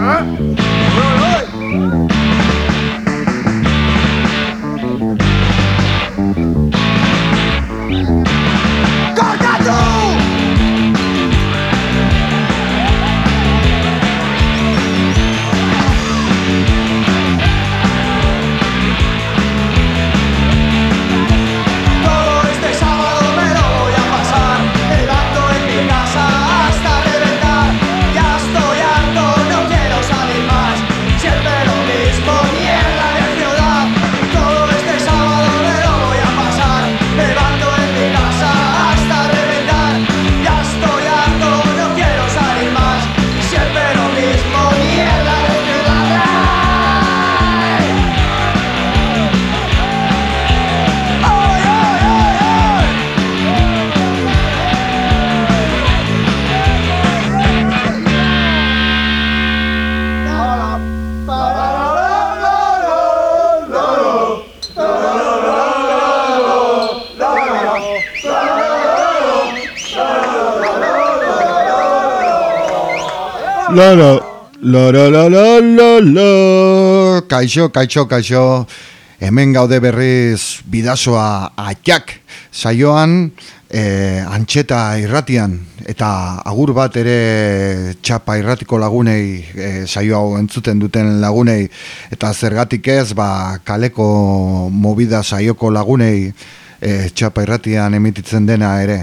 Huh? La la la la la la la Kaixo, kaixo, kaixo. Hemen gaude berriz bidazoa atxak Saioan e, antxeta irratian. Eta agur bat ere txapa irratiko lagunei e, Saio hau entzuten duten lagunei. Eta zergatik ez ba, kaleko movida saioko lagunei e, Txapa irratian emititzen dena ere.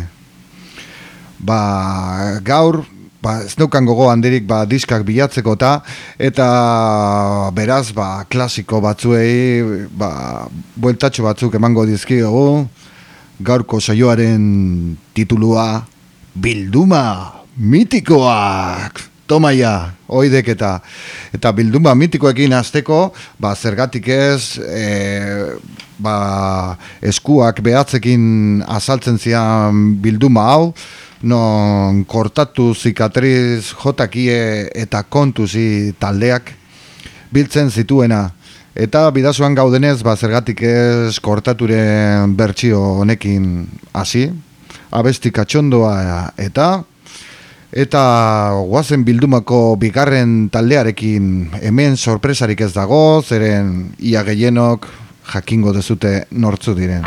Ba, gaur ba, ez neukan gogo handirik ba, diskak bilatzeko eta eta beraz ba, klasiko batzuei ba, bueltatxo batzuk emango dizkigu gaurko saioaren titulua Bilduma mitikoak. Tomaia, oidek eta eta bilduma mitikoekin hasteko, ba, zergatik ez e, ba, eskuak behatzekin azaltzen zian bilduma hau, non kortatu zikatriz jotakie eta kontuzi taldeak biltzen zituena. Eta bidazuan gaudenez, ba, zergatik ez kortaturen bertsio honekin hasi, abesti katxondoa eta eta guazen bildumako bigarren taldearekin hemen sorpresarik ez dago, zeren ia gehienok jakingo dezute nortzu diren.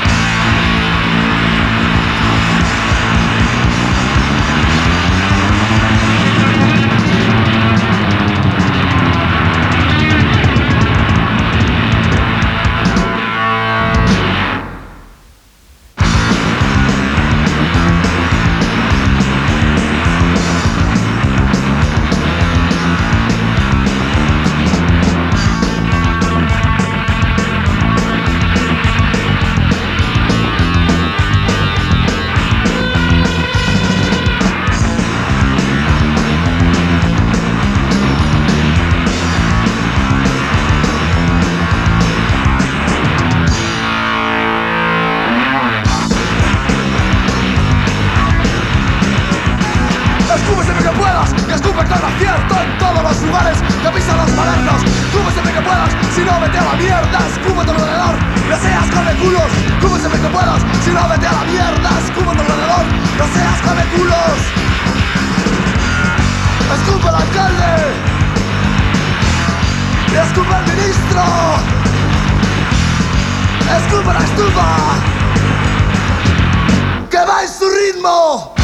Y escupe al ministro. Escupe la estufa. Que va su ritmo.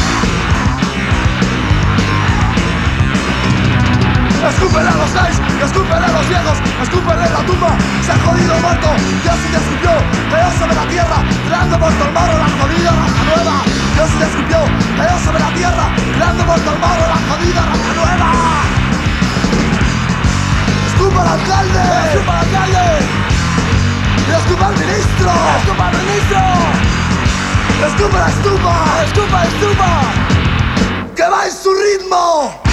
Escúpele a los gays, escúpele a los viejos, escúpele la tumba, se ha jodido muerto, Dios sí te escupió, cayó sobre la tierra, creando por el la jodida raza nueva. Dios sí te escupió, cayó sobre la tierra, creando por el la jodida raza nueva. Escupa al alcalde, escupa al alcalde, y escupa al ministro, escupa al ministro, escupa la estupa, escupa la estupa, que va en su ritmo.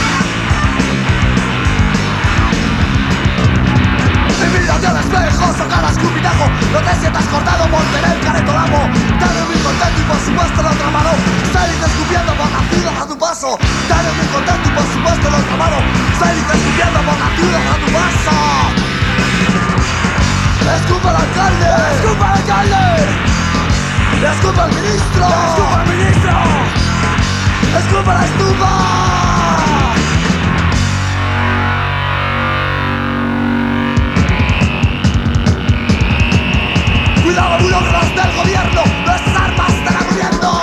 Mírate al espejo, sacar a escupitajo No te sientas cortado por tener careto lamo Dale muy contento y por supuesto la otra mano Salís escupiendo por nacidos a tu paso. Dale muy contento y por supuesto la otra mano Salís escupiendo por nacidos a tu paso. Escupa al alcalde. Escupa al alcalde. Escupa al ministro. Escupa al ministro. Escupa la estufa burócratas del gobierno, las armas están muriendo.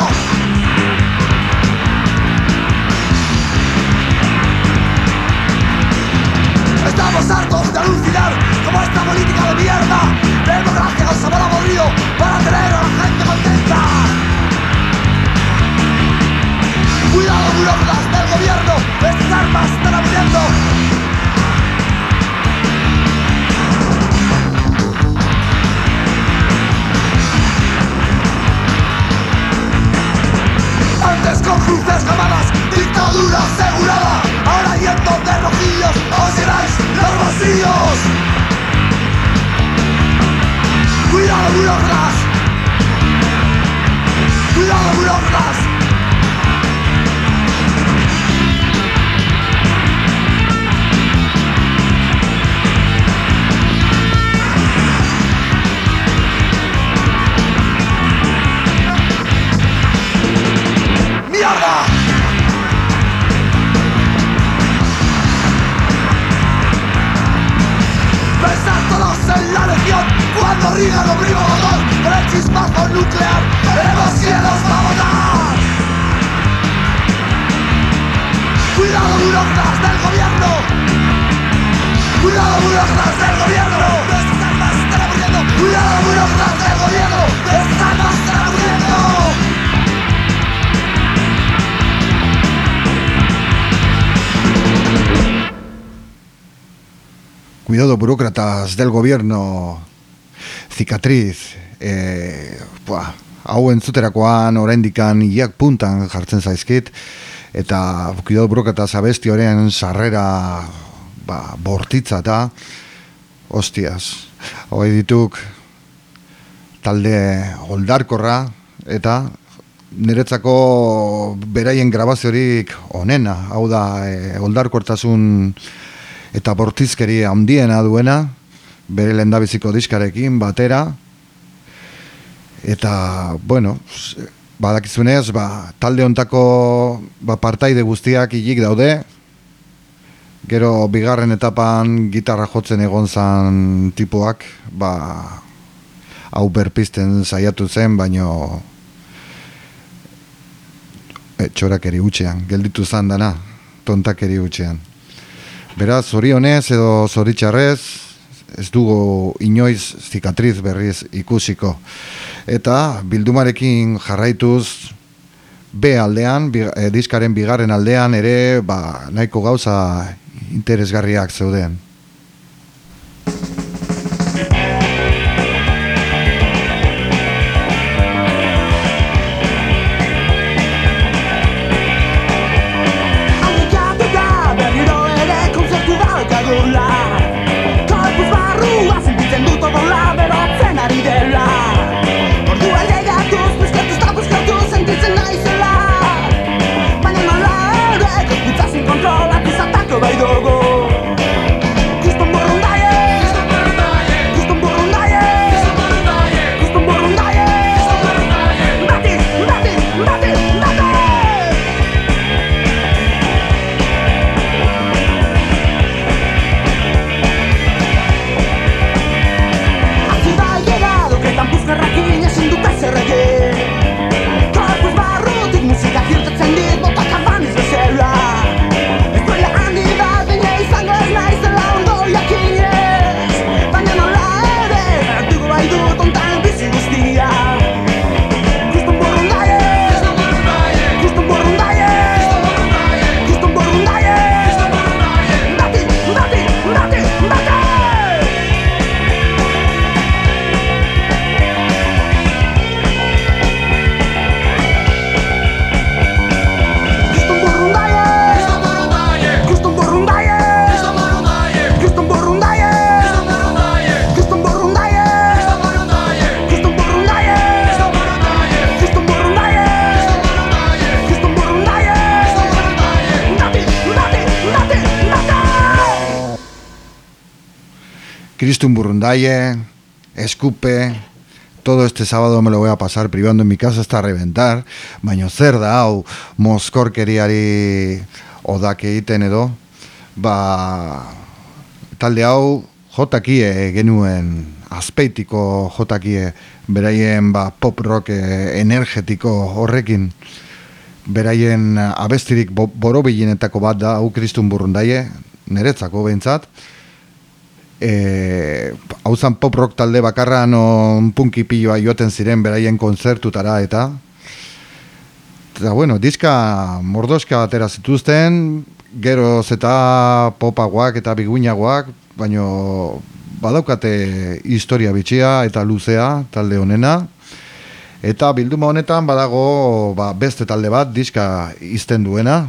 Estamos hartos de alucinar como esta política de mierda Democracia con sabor aburrido para tener a la gente contenta Cuidado burócratas del gobierno, estas armas están muriendo asegurada. Ahora yendo de rojillos, os llenáis los vacíos. Cuidado burócratas Cuidado burócratas el obligo motor con el chispazo nuclear ¡Tenemos cielos para votar! ¡Cuidado burócratas del gobierno! ¡Cuidado burócratas del gobierno! ¡Nuestras armas están! ¡Cuidado burócratas del gobierno! ¡Nuestras armas están muriendo! Cuidado, burócratas del gobierno. Cicatriz. E, buah, hau entzuterakoan, oraindikan iak puntan jartzen zaizkit. Eta, cuidado, burócratas abesti horien sarrera ba, bortitza eta hostias. Hoi dituk talde oldarkorra eta niretzako beraien grabaziorik onena. Hau da, e, oldarkortasun eta bortizkeri handiena duena, bere lendabiziko diskarekin batera, eta, bueno, badakizunez, ba, talde ontako ba, partaide guztiak hilik daude, gero bigarren etapan gitarra jotzen egon zan tipuak, ba, hau berpisten saiatu zen, baino e, txorakeri utxean, gelditu zan dana, tontakeri utxean. Beraz, zorionez edo zoritxarrez, ez dugu inoiz zikatriz berriz ikusiko. Eta bildumarekin jarraituz, B aldean, bi, eh, diskaren bigarren aldean ere, ba, nahiko gauza interesgarriak zeuden. Cristun Burrundaye, Escupe, todo este sábado me lo voy a pasar privando en mi casa hasta reventar, baino zer da hau moskorkeriari odak egiten edo, ba, talde hau jotakie genuen azpeitiko jotakie beraien ba, pop rock eh, energetiko horrekin beraien abestirik bo, borobilinetako bat da hau kristun burrundaie niretzako behintzat e, hau pop rock talde bakarra non punki piloa joaten ziren beraien konzertutara eta? Eta bueno, diska mordoska batera zituzten geroz eta popagoak eta biguinagoak baino badaukate historia bitxia eta luzea talde honena. Eta bilduma honetan badago ba, beste talde bat diska izten duena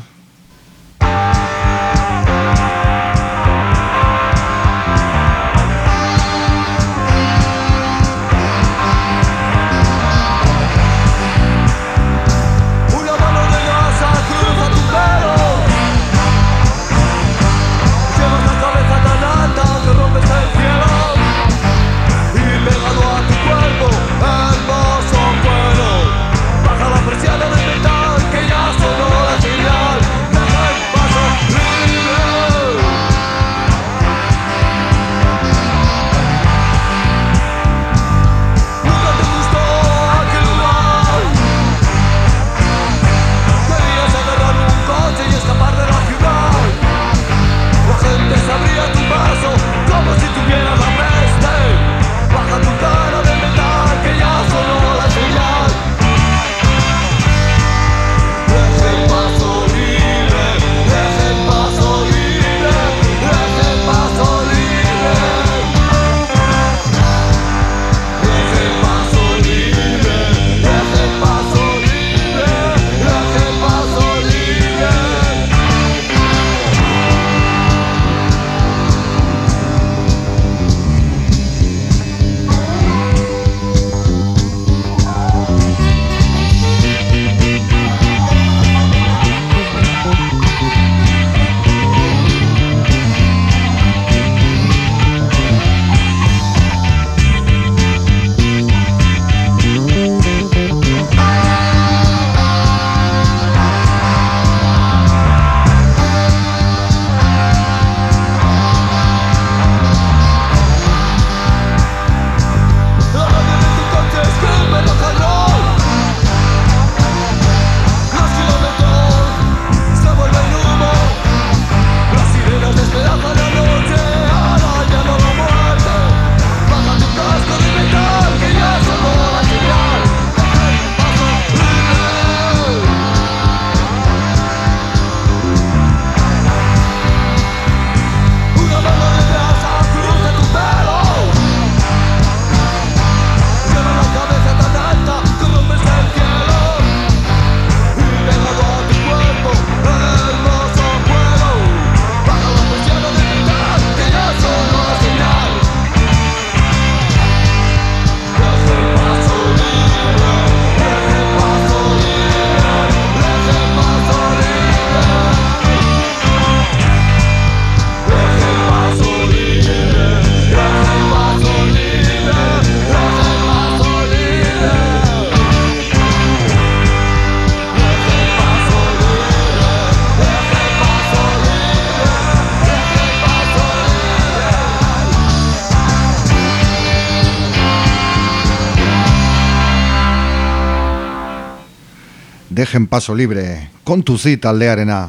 dejen paso libre, kontuzi taldearena,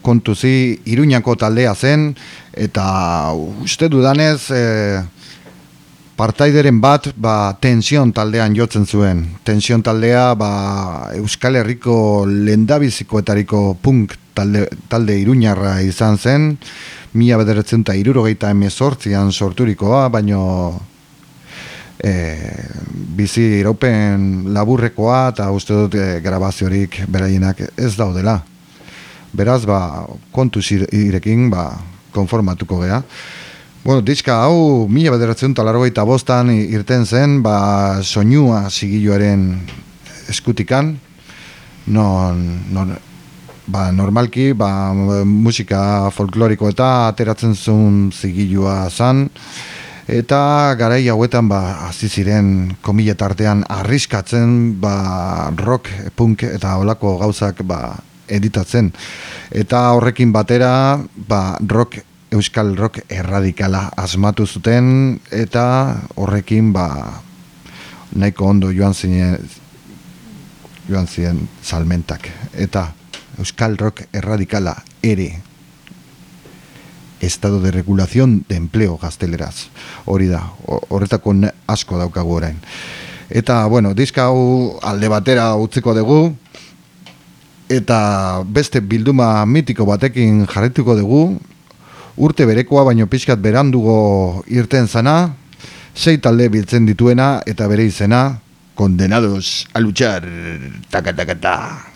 kontuzi iruñako taldea zen, eta uste dudanez, e, partaideren bat ba, tension taldean jotzen zuen. Tension taldea ba, Euskal Herriko lendabizikoetariko punk talde, talde iruñarra izan zen, mila bederatzen eta irurogeita emezortzian sorturikoa, baino e, bizi iraupen laburrekoa eta uste dut e, grabaziorik beraienak ez daudela. Beraz, ba, kontu irekin ba, konformatuko gea. Bueno, diska hau mila bederatzen talargo eta bostan irten zen, ba, soinua zigiluaren eskutikan, non, non, ba, normalki ba, musika folkloriko eta ateratzen zuen zigilua zan, Eta garai hauetan ba hasi ziren komile tartean arriskatzen ba rock, punk eta olako gauzak ba editatzen. Eta horrekin batera ba rock euskal rock erradikala asmatu zuten eta horrekin ba nahiko ondo joan ziren joan ziren salmentak eta euskal rock erradikala ere estado de regulación de empleo gazteleraz. Hori da, horretako asko daukagu orain. Eta bueno, diska hau alde batera utziko dugu eta beste bilduma mitiko batekin jarretuko dugu urte berekoa baino pixkat berandugo irten zana, sei talde biltzen dituena eta bere izena, kondenados a luchar, taka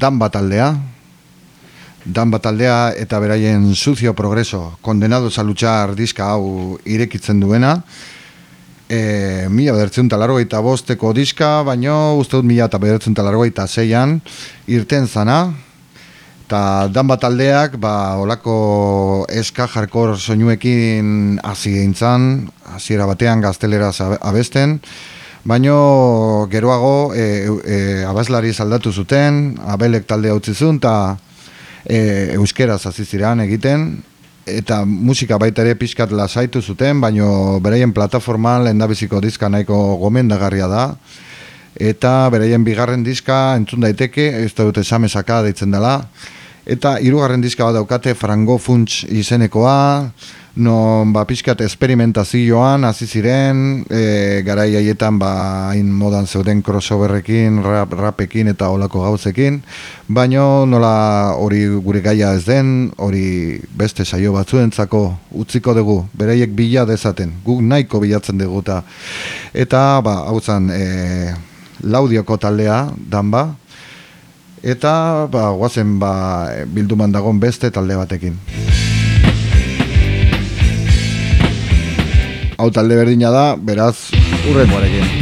dan bataldea. Dan bataldea eta beraien sucio progreso condenados a luchar diska hau irekitzen duena. E, mila bedertzen talargo eta bosteko diska baino uste dut mila eta bedertzen talargo eta zeian irten zana. Eta dan bataldeak ba, olako eska jarkor soinuekin hasi gintzan hasiera batean gaztelera abesten Baino geroago e, e, abaslari saldatu zuten, abelek talde utzi zuen eta e, euskeraz hasi ziren egiten eta musika baita ere pixkat lasaitu zuten, baino beraien plataforma lehendabiziko diska nahiko gomendagarria da. Eta beraien bigarren diska entzun daiteke, ez da dute samesaka deitzen dela. Eta hirugarren diska bat daukate frango funts izenekoa non ba pixkat esperimentazioan hasi ziren e, garai haietan ba hain modan zeuden crossoverrekin rap, rapekin eta olako gauzekin. Baino nola hori gure gaia ez den hori beste saio batzuentzako utziko dugu. Beraiek bila dezaten guk nahiko bilatzen dugu eta eta ba hautzan e, laudioko taldea dan ba eta ba guazen ba bilduman dagon beste talde batekin hau talde berdina da, beraz, urrengoarekin.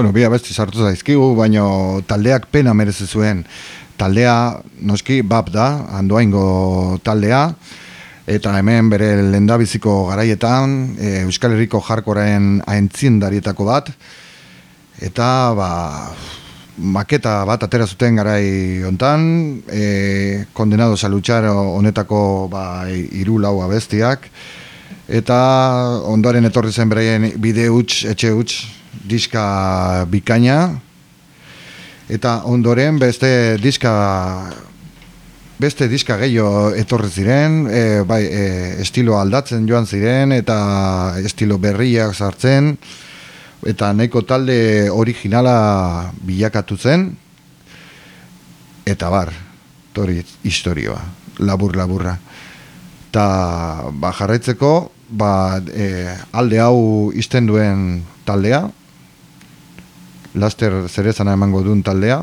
Bueno, bi abesti sartu zaizkigu, baino taldeak pena merezi zuen. Taldea, noski, bap da, handoaingo taldea, eta hemen bere lendabiziko garaietan, e, Euskal Herriko jarkoren aintzindarietako bat, eta, ba, maketa bat atera zuten garai hontan, e, kondenados a luchar honetako ba, iru lau abestiak, eta ondoren etorri zen bereien bide huts, etxe huts, diska bikaina, eta ondoren beste diska beste diska gehiago etorri ziren, e, bai, e, estilo aldatzen joan ziren, eta estilo berriak sartzen, eta nahiko talde originala bilakatu zen. Eta bar tori historioa labur laburra eta ba, jarraitzeko ba, e, alde hau izten duen taldea laster zerezana emango duen taldea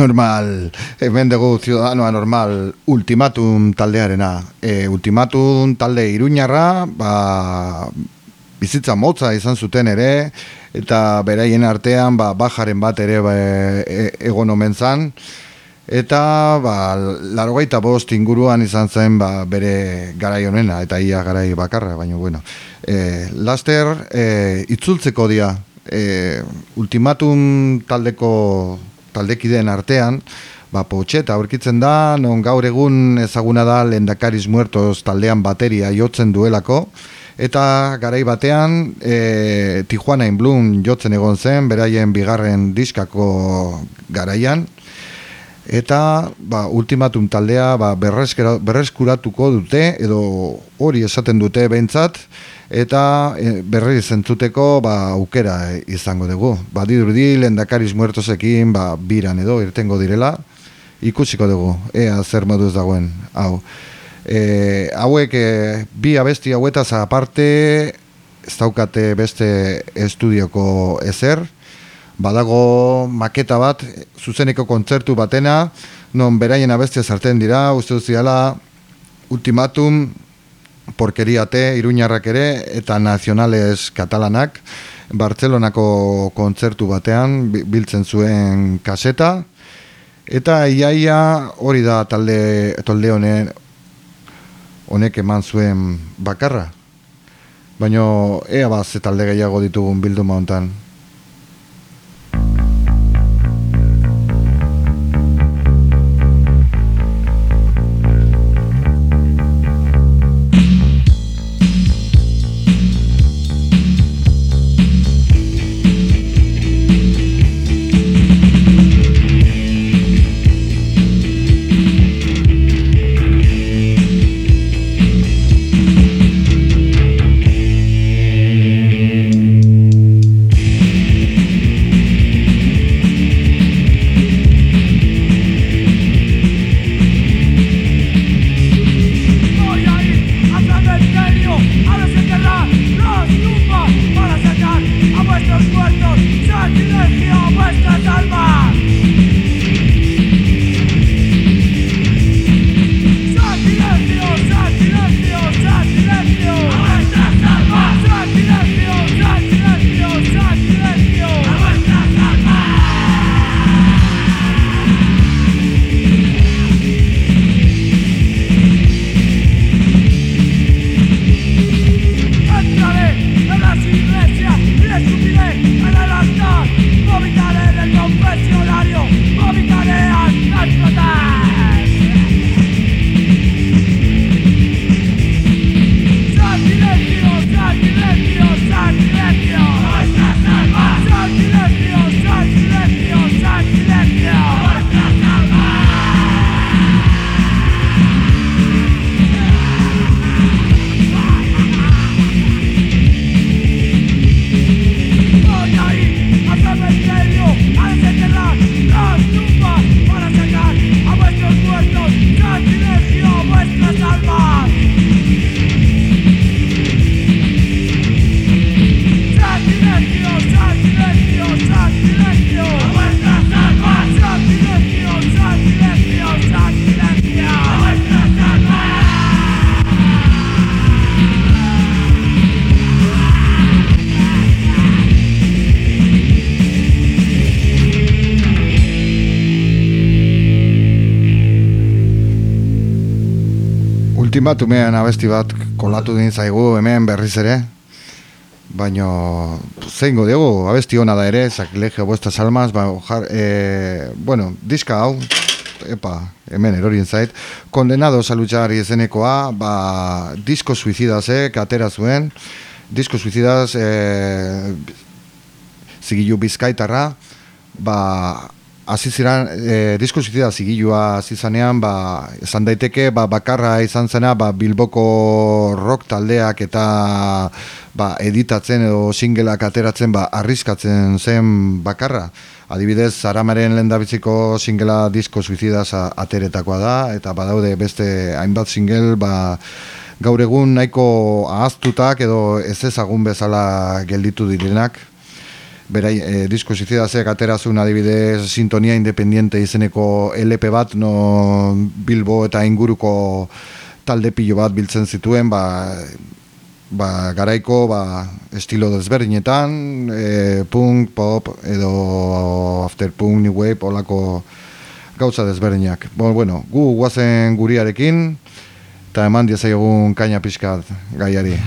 Anormal, hemen dugu ciudadano anormal ultimatum taldearena. E, ultimatum talde iruñarra, ba, bizitza motza izan zuten ere, eta beraien artean ba, bajaren bat ere ba, e, egon omen zan. Eta ba, larogeita bost inguruan izan zen ba, bere garai honena, eta ia garai bakarra, baina bueno. E, laster, e, itzultzeko dia, e, ultimatum taldeko taldekideen artean, ba, potxeta aurkitzen da, non gaur egun ezaguna da lendakariz muertos taldean bateria jotzen duelako, eta garai batean e, Tijuana in Bloom jotzen egon zen, beraien bigarren diskako garaian, eta ba, ultimatum taldea ba, berreskuratuko dute, edo hori esaten dute behintzat, eta e, berri zentzuteko ba, aukera izango dugu. Ba, dirudi, lendakariz muertosekin ba, biran edo irtengo direla, ikusiko dugu, ea zer moduz dagoen, hau. E, hauek, e, bi abesti hauetaz aparte, ez daukate beste estudioko ezer, badago maketa bat, zuzeneko kontzertu batena, non beraien abestia sartzen dira, uste duziala, ultimatum, porkeriate iruñarrak ere eta nazionales katalanak Bartzelonako kontzertu batean biltzen zuen kaseta eta iaia hori da talde talde honen honek eman zuen bakarra. Baino ea baz talde gehiago ditugun bildu mauntan ultimatumean abesti bat kolatu din zaigu hemen berriz ere. Baino, zeingo dugu, abesti hona da ere, sakilegio buestas almas, ba, jar, e, bueno, diska hau, epa, hemen erorien zait, kondenado salutxari ezenekoa, ba, disko suizidaz, eh, katera zuen, disko suizidaz, e, zigilu bizkaitarra, ba, hasi ziren e, disko suizida zigilua hasi zanean ba esan daiteke ba, bakarra izan zena ba, Bilboko rock taldeak eta ba, editatzen edo singleak ateratzen ba arriskatzen zen bakarra. Adibidez Zaramaren lendabiziko singela disko suizida ateretakoa da eta badaude beste hainbat single ba gaur egun nahiko ahaztutak edo ez ezagun bezala gelditu direnak berai, e, disko zizidazek aterazun adibidez sintonia independiente izeneko LP bat no Bilbo eta inguruko talde pilo bat biltzen zituen ba, ba, garaiko ba, estilo desberdinetan e, punk, pop edo after punk, new wave olako gauza desberdinak. Bon, bueno, gu guazen guriarekin eta eman egun kaina pixkat gaiari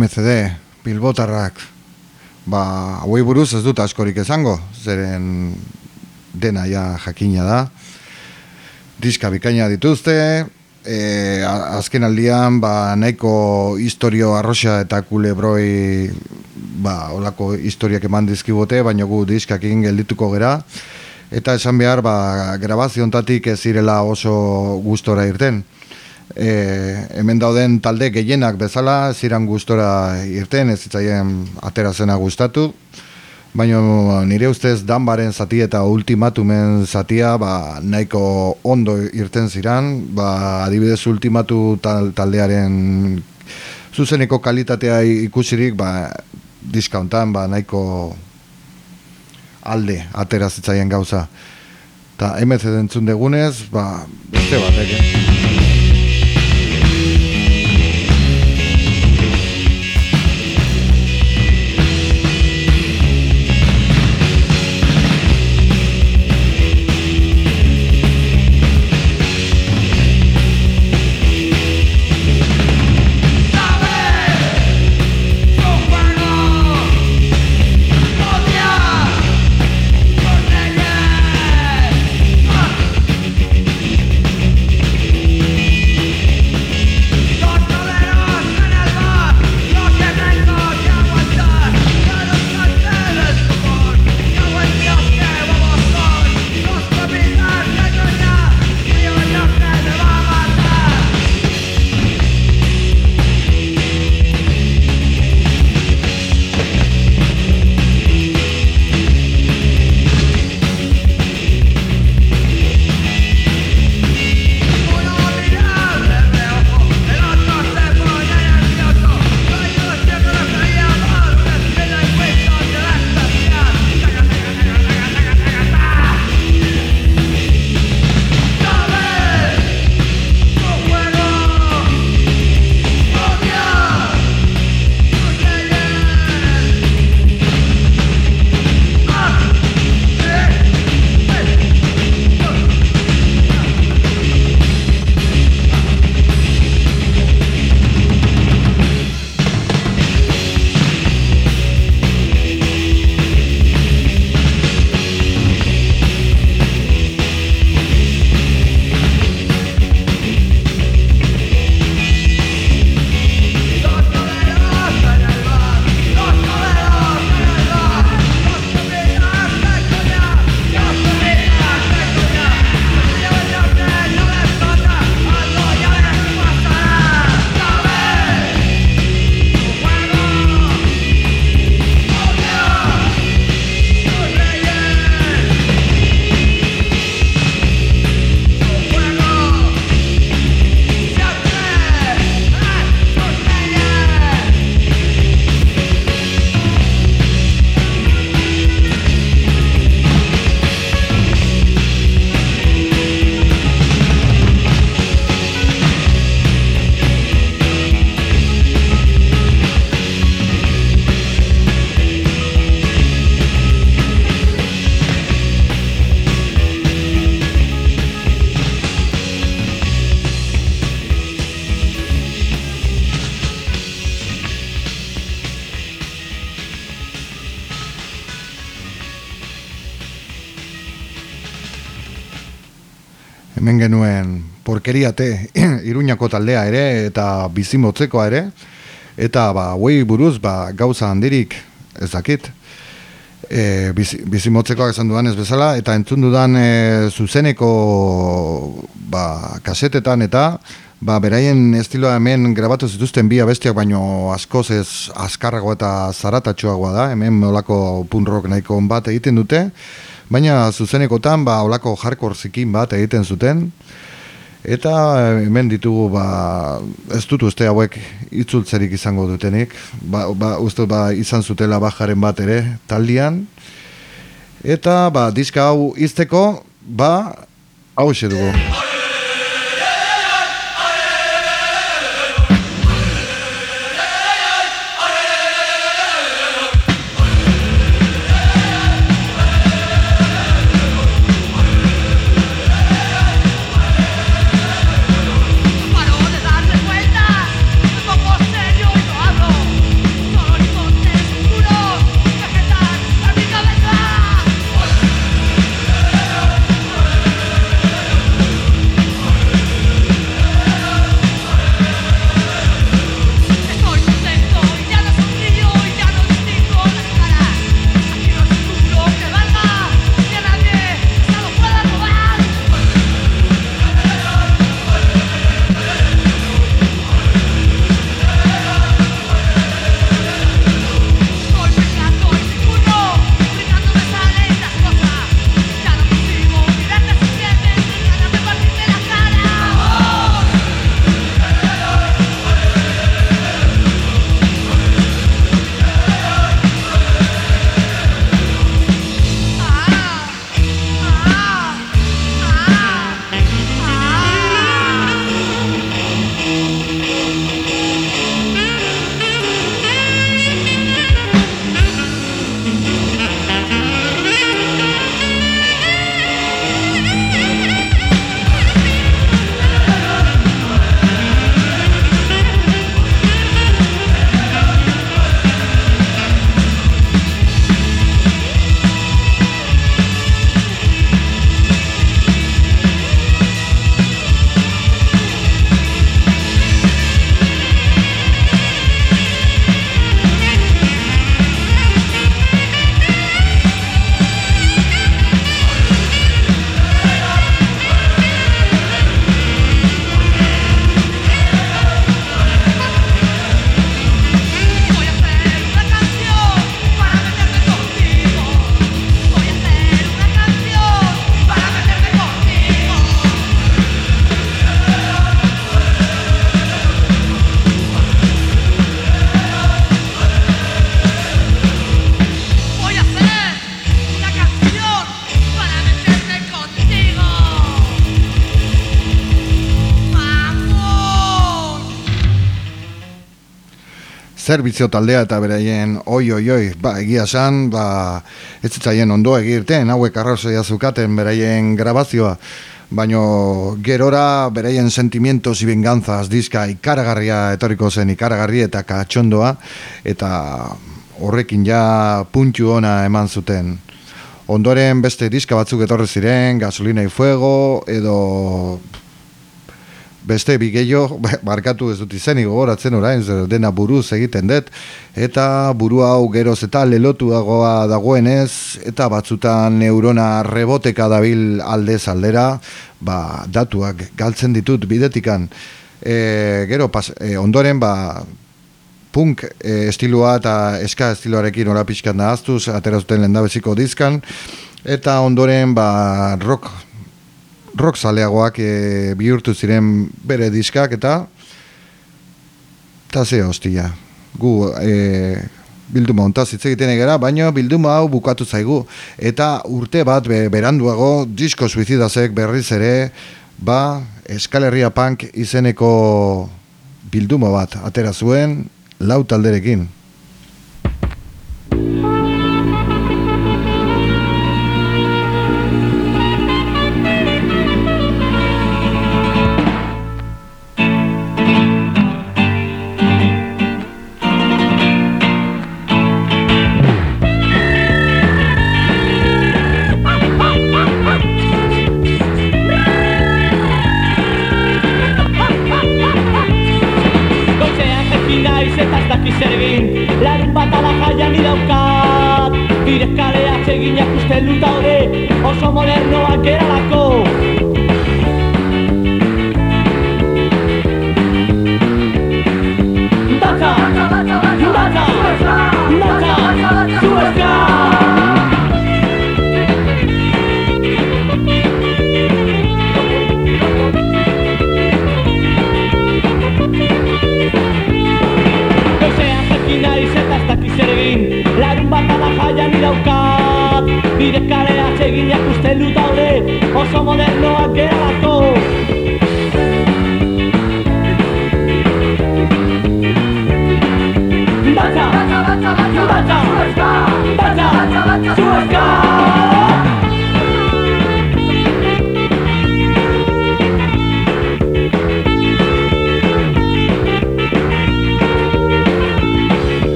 MCD, Bilbotarrak, ba, hauei buruz ez dut askorik esango, zeren dena ja jakina da. Diska bikaina dituzte, e, azken aldian, ba, nahiko historio arroxa eta kulebroi, ba, olako historiak eman dizkibote, baina gu diskakin geldituko gera. Eta esan behar, ba, grabaziontatik ez zirela oso gustora irten e, hemen dauden talde gehienak bezala ziran gustora irten ez zitzaien atera gustatu. Baina nire ustez danbaren zati eta ultimatumen zatia ba, nahiko ondo irten ziran ba, adibidez ultimatu taldearen zuzeneko kalitatea ikusirik ba, diskauntan ba, nahiko alde atera zitzaien gauza. Eta MZ dentzun degunez ba, beste batek eh? Genuen porkeriate iruñako taldea ere eta bizimotzekoa ere. Eta ba huei buruz ba gauza handirik ez dakit. E, biz, bizimotzekoak esan dudan ez bezala eta entzun dudan e, zuzeneko ba kasetetan eta ba beraien estiloa hemen grabatu zituzten bi abestiak baino askoz ez azkarrago eta zaratatxoagoa da. Hemen molako punk rock nahiko bat egiten dute baina zuzenekotan ba olako hardcore zikin bat egiten zuten. Eta eh, hemen ditugu ba ez dut uste hauek itzultzerik izango dutenik. Ba, ba uste ba izan zutela bajaren bat ere taldian. Eta ba diska hau izteko ba hau dugu zerbizio taldea eta beraien oi oi oi, ba, egia san, ba, ez zitzaien ondo egirten, hauek arrazoia zukaten beraien grabazioa, baino gerora beraien sentimientos y venganzas diska ikaragarria etoriko zen ikaragarri eta katxondoa, eta horrekin ja puntxu ona eman zuten. Ondoren beste diska batzuk etorri ziren, gasolina y fuego, edo beste bigeio barkatu ez dut izenik gogoratzen orain zer dena buruz egiten dut. Eta buru hau geroz eta lelotuagoa dagoenez eta batzutan neurona reboteka dabil aldez aldera ba, datuak galtzen ditut bidetikan. E, gero pas, e, ondoren ba, punk e, estilua eta eska estiloarekin ora pixkan da aztuz aterazuten lendabeziko dizkan eta ondoren ba, rock rock zaleagoak e, bihurtu ziren bere diskak eta eta ze hostia. Gu e, bilduma ontaz hitz egiten egera, baina bilduma hau bukatu zaigu. Eta urte bat be, beranduago disko suizidazek berriz ere ba eskalerria punk izeneko bilduma bat atera zuen lau talderekin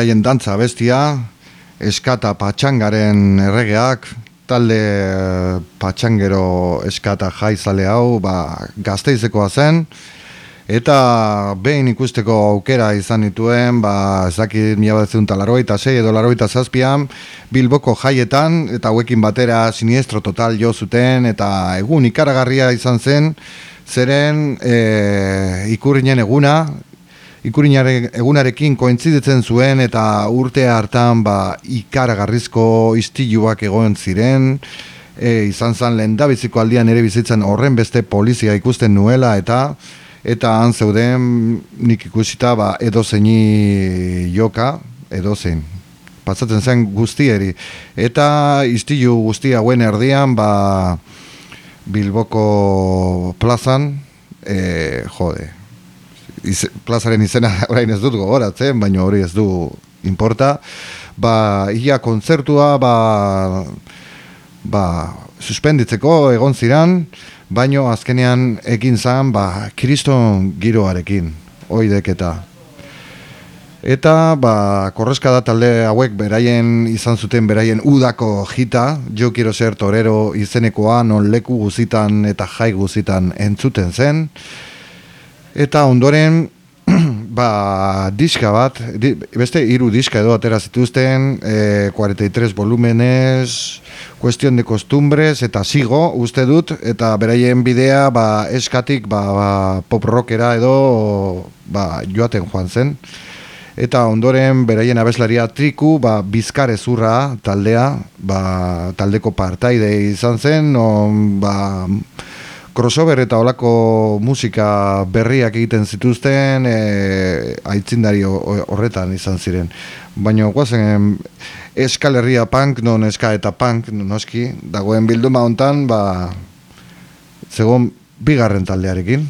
beraien dantza bestia eskata patxangaren erregeak talde eh, patxangero eskata jaizale hau ba, gazteizekoa zen. Eta behin ikusteko aukera izan dituen ba, ez dakit mila bat laroita zei edo laroita zazpian bilboko jaietan eta hauekin batera siniestro total jo zuten eta egun ikaragarria izan zen zeren e, ikurrinen eguna ikurinare egunarekin kointziditzen zuen eta urte hartan ba, ikaragarrizko istiluak egon ziren. E, izan zen lehen aldian ere bizitzen horren beste polizia ikusten nuela eta eta han zeuden nik ikusita ba, edo zeini joka edo zein pasatzen zen guztieri eta istilu guzti hauen erdian ba, Bilboko plazan e, jode, iz, plazaren izena orain ez dut gogoratzen, baina hori ez du importa. Ba, ia kontzertua, ba, ba, suspenditzeko egon ziran, baino azkenean egin zan, ba, kriston giroarekin, oidek eta. Eta, ba, korrezka da talde hauek beraien izan zuten beraien udako jita, jo kiro ser torero izenekoa non leku guzitan eta jai guzitan entzuten zen. Eta ondoren, ba, diska bat, di, beste hiru diska edo atera zituzten, e, 43 volumenez, kuestion de costumbres, eta sigo, uste dut, eta beraien bidea, ba, eskatik, ba, ba, pop rockera edo, ba, joaten joan zen. Eta ondoren, beraien abeslaria triku, ba, bizkare zurra taldea, ba, taldeko partaide izan zen, on, ba, crossover eta olako musika berriak egiten zituzten e, aitzindari horretan izan ziren. Baina guazen eskal herria punk, non eska eta punk, noski, dagoen bilduma hontan, ba, zegoen bigarren taldearekin.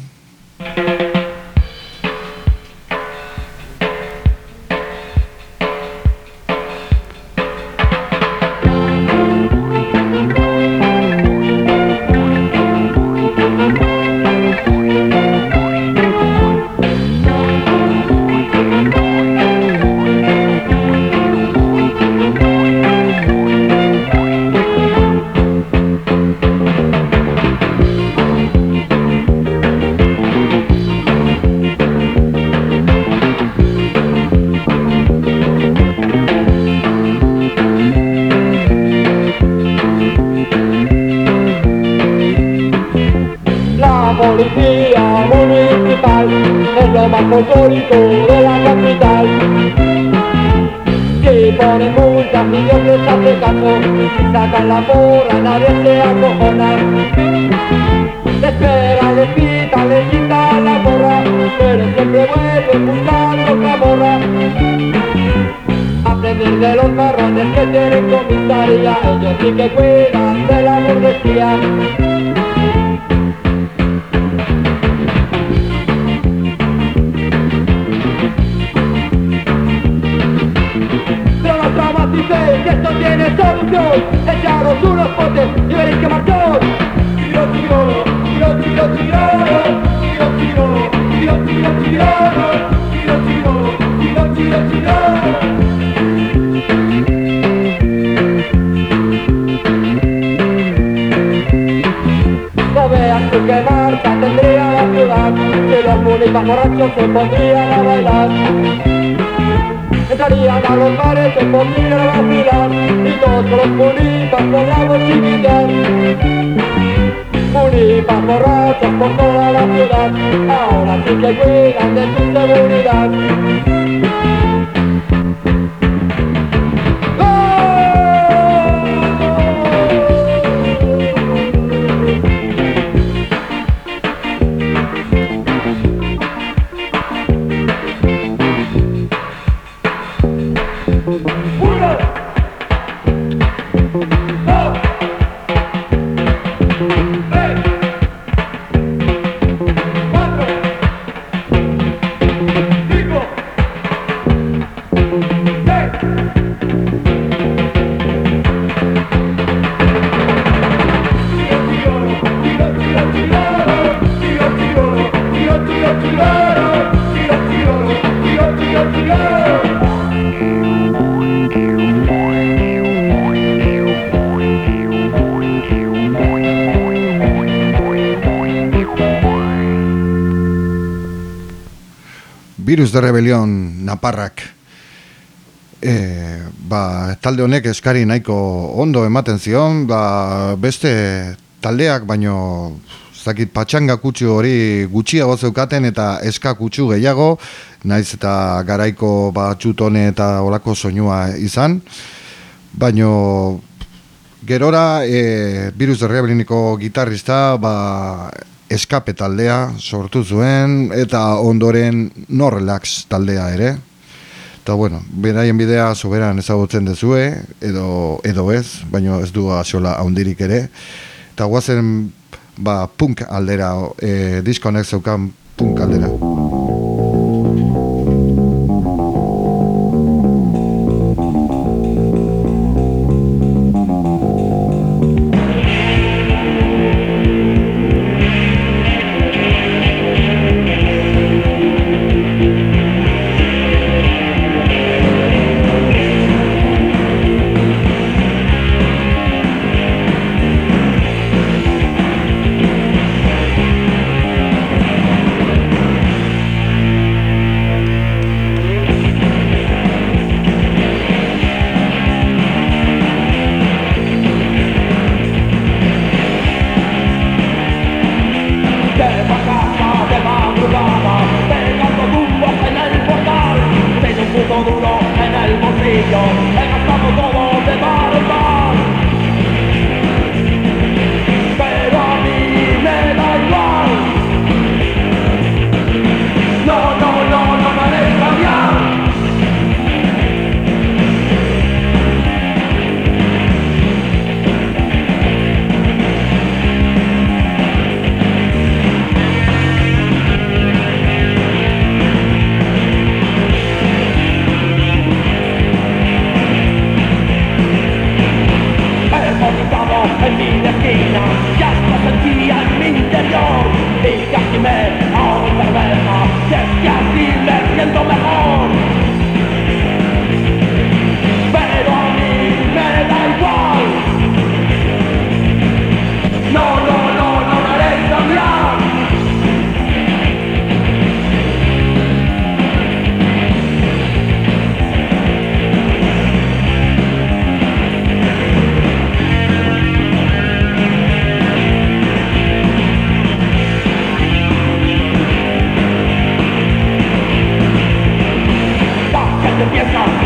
Virus de Rebelión Naparrak. E, ba, talde honek eskari nahiko ondo ematen zion ba, beste taldeak baino zakit patxanga kutsu hori gutxiago zeukaten eta eska kutsu gehiago naiz eta garaiko ba, txutone eta olako soinua izan. Baino gerora e, Virus de Rebelioniko gitarrista ba, eskape taldea sortu zuen eta ondoren no relax taldea ere. Eta bueno, beraien bidea soberan ezagutzen dezue, edo, edo ez, baino ez du asola haundirik ere. Eta guazen ba, punk aldera, e, diskonek zeukan punk aldera.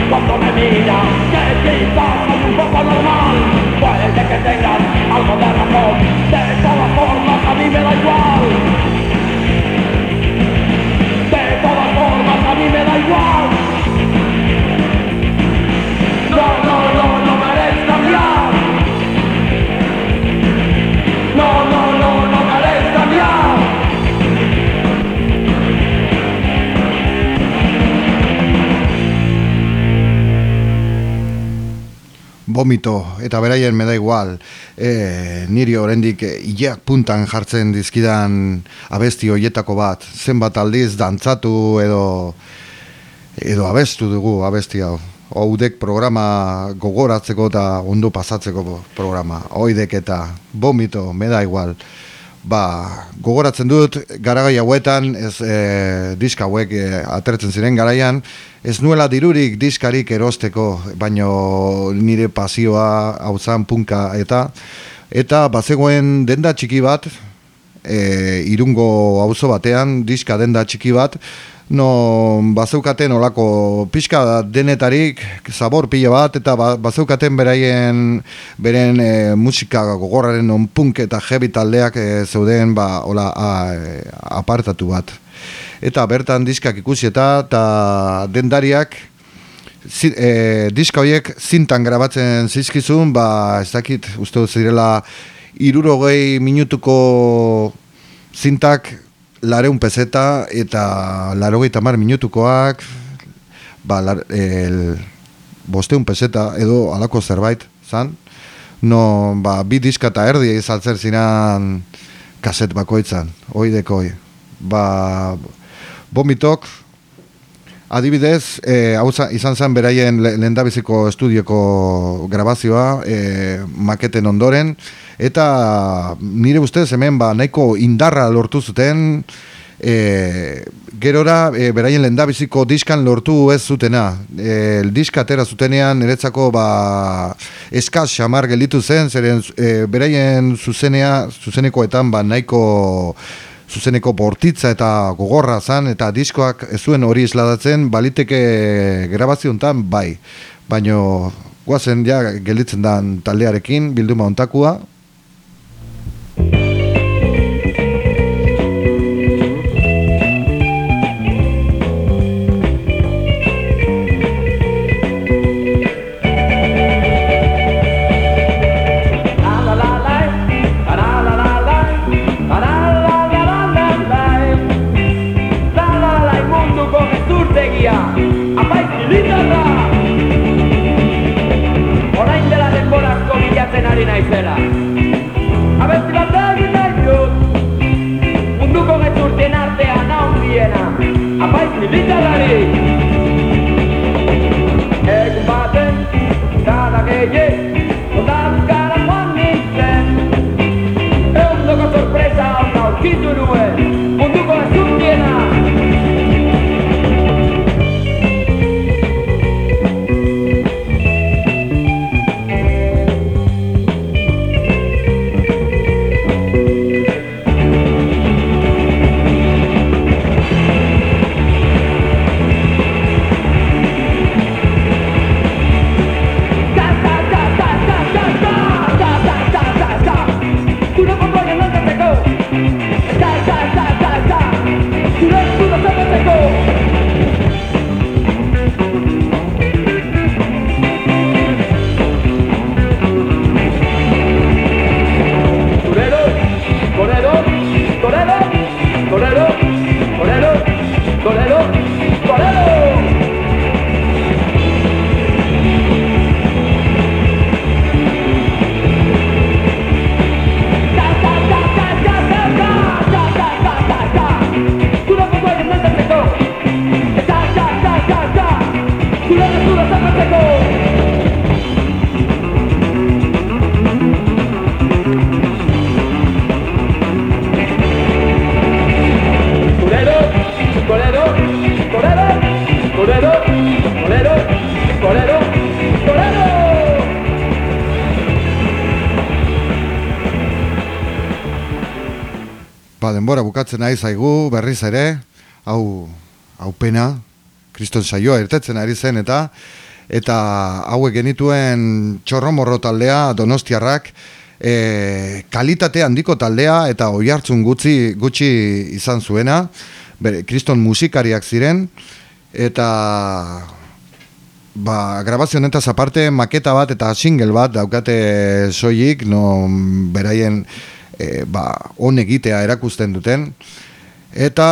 cuando me miras que quizás soy un poco normal. Puede que tengas algo de razón de todas formas a mí me da igual. De todas formas a mí me da igual. E, niri oraindik e, ileak puntan jartzen dizkidan abesti hoietako bat zenbat aldiz dantzatu edo edo abestu dugu abesti hau Oudek programa gogoratzeko eta ondo pasatzeko programa. Oidek eta vomito, me da igual. Ba, gogoratzen dut, garagai hauetan, ez e, diska hauek e, atertzen ziren garaian, ez nuela dirurik diskarik erosteko, baino nire pasioa hau punka eta, eta bazegoen denda txiki bat, e, irungo auzo batean, diska denda txiki bat, no bazeukaten olako pixka denetarik zabor pila bat eta ba, bazeukaten beraien beren e, musika gogorraren on punk eta heavy taldeak e, zeuden ba hola e, apartatu bat. Eta bertan diskak ikusi eta ta dendariak zi, e, diska horiek zintan grabatzen zizkizun ba ez dakit uste dut zirela irurogei minutuko zintak lareun peseta eta larogeita mar minutukoak ba, lar, el, bosteun peseta edo alako zerbait zan. No, ba, bi diska eta erdi izaltzer zinan kaset bakoitzan, oi dekoi ba, bomitok adibidez e, hau izan zen beraien lehendabiziko estudioko grabazioa e, maketen ondoren eta nire ustez hemen ba nahiko indarra lortu zuten e, gerora e, beraien lendabiziko diskan lortu ez zutena. E, diska atera zutenean niretzako ba eskaz xamar gelditu zen zeren e, beraien zuzenea zuzenekoetan ba nahiko zuzeneko bortitza eta gogorra zan eta diskoak ez zuen hori isladatzen baliteke grabaziontan bai. Baino guazen ja gelditzen da taldearekin bilduma ontakua bukatzen nahi zaigu berriz ere, hau, hau pena, kriston saioa ertetzen ari zen eta eta hauek genituen txorromorro taldea donostiarrak e, kalitate handiko taldea eta oi hartzun gutxi, gutxi izan zuena, bere, kriston musikariak ziren eta ba, grabazio honetaz aparte maketa bat eta single bat daukate soilik, no beraien e, ba, on egitea erakusten duten. Eta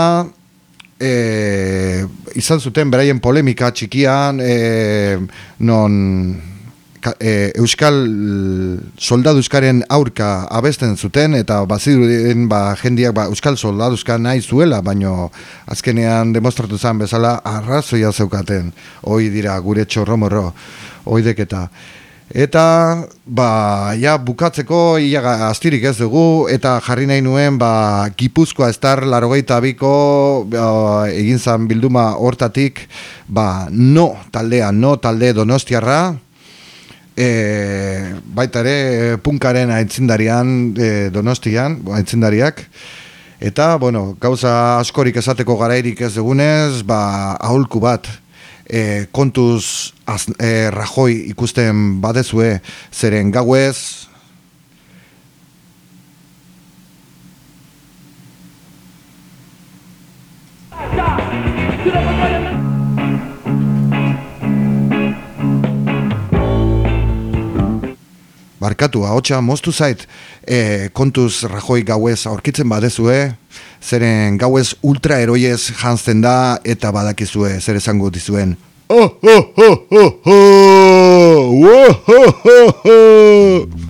e, izan zuten beraien polemika txikian e, non e, Euskal soldaduzkaren aurka abesten zuten eta bazirudien ba, jendiak ba, Euskal soldaduzka nahi zuela baino azkenean demostratu zen bezala arrazoia zeukaten. Hoi dira gure txorromorro hoidek eta Eta, ba, ja, bukatzeko, ia astirik ez dugu, eta jarri nahi nuen, ba, Gipuzkoa estar larogeita biko ba, egin zan bilduma hortatik, ba, no taldea, no talde donostiarra, e, baita ere, punkaren aintzindarian e, donostian, aintzindariak, eta, bueno, gauza askorik esateko garairik ez dugunez, ba, aholku bat, e, kontuz az, e, rajoi ikusten badezue zeren gauez Barkatu, ahotsa moztu zait, e, kontuz rajoi gauez aurkitzen badezue, zeren gauez ultra eroiez jantzen da eta badakizue zer esango dizuen. Oh, oh, oh, oh, oh! Oh, oh, oh, oh!